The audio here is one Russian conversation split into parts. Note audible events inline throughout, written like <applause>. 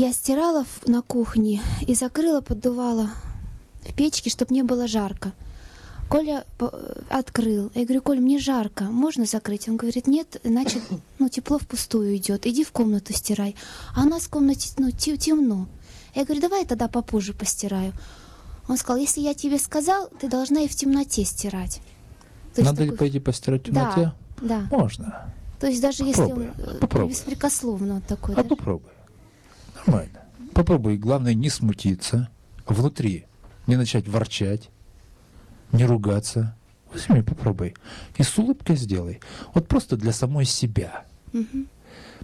Я стирала на кухне и закрыла, поддувала в печке, чтобы не было жарко. Коля по- открыл. Я говорю, Коль, мне жарко, можно закрыть? Он говорит, нет, иначе <coughs> ну, тепло впустую идет. Иди в комнату стирай. А у нас в комнате ну, те- темно. Я говорю, давай я тогда попозже постираю. Он сказал, если я тебе сказал, ты должна и в темноте стирать. То Надо ли такой- пойти постирать в темноте? Да, да. Можно. То есть даже если он Попробуй, э, попробуй. беспрекословно такой, А да? попробуй. Нормально. Попробуй. Главное, не смутиться внутри. Не начать ворчать, не ругаться. Возьми, попробуй. И с улыбкой сделай. Вот просто для самой себя. Мгм.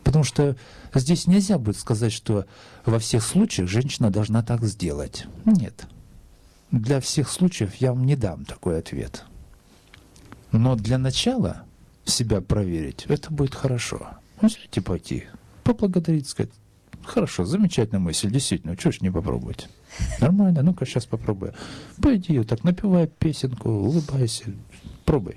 Потому что здесь нельзя будет сказать, что во всех случаях женщина должна так сделать. Нет. Для всех случаев я вам не дам такой ответ. Но для начала себя проверить, это будет хорошо. И пойти, поблагодарить, сказать, хорошо, замечательная мысль, действительно, чего ж не попробовать? Нормально, ну-ка сейчас попробую. Пойди, так напевай песенку, улыбайся, пробуй.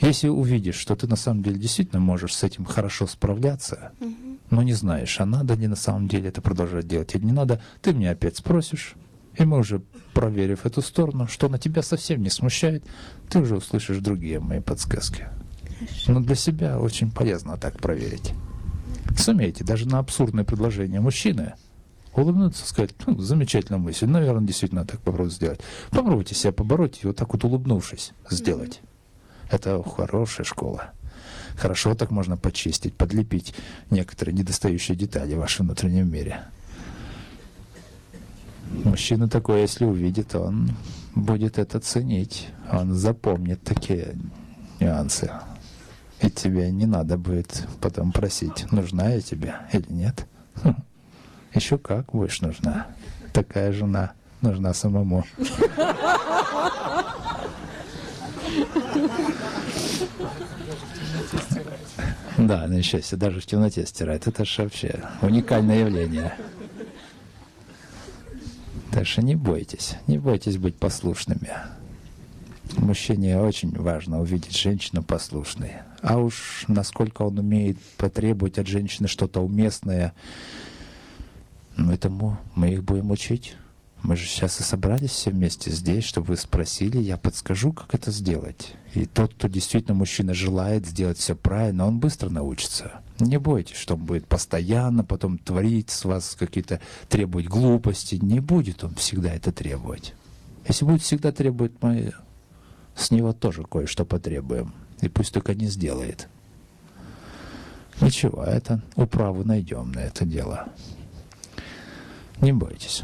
Если увидишь, что ты на самом деле действительно можешь с этим хорошо справляться, Мгм. но не знаешь, а надо ли на самом деле это продолжать делать или не надо, ты меня опять спросишь, и мы уже, проверив эту сторону, что на тебя совсем не смущает, ты уже услышишь другие мои подсказки. Но для себя очень полезно так проверить. Сумейте даже на абсурдное предложение мужчины улыбнуться, сказать, ну, замечательная мысль, наверное, действительно так попробовать сделать. Попробуйте себя побороть и вот так вот улыбнувшись сделать. Это хорошая школа. Хорошо так можно почистить, подлепить некоторые недостающие детали в вашем внутреннем мире. Мужчина такой, если увидит, он будет это ценить. Он запомнит такие нюансы. И тебе не надо будет потом просить, нужна я тебе или нет. <laughs> Хм. Еще как будешь нужна. Такая жена нужна самому. <laughs> Да, на счастье, даже в темноте стирает. Это же вообще уникальное явление. Так что не бойтесь, не бойтесь быть послушными. Мужчине очень важно увидеть женщину послушной. А уж насколько он умеет потребовать от женщины что-то уместное, ну, этому мы их будем учить. Мы же сейчас и собрались все вместе здесь, чтобы вы спросили, я подскажу, как это сделать. И тот, кто действительно мужчина желает сделать все правильно, он быстро научится. Не бойтесь, что он будет постоянно потом творить с вас какие-то, требовать глупости. Не будет он всегда это требовать. Если будет всегда требовать, мы с него тоже кое-что потребуем. И пусть только не сделает. Ничего, это управу найдем на это дело. Не бойтесь.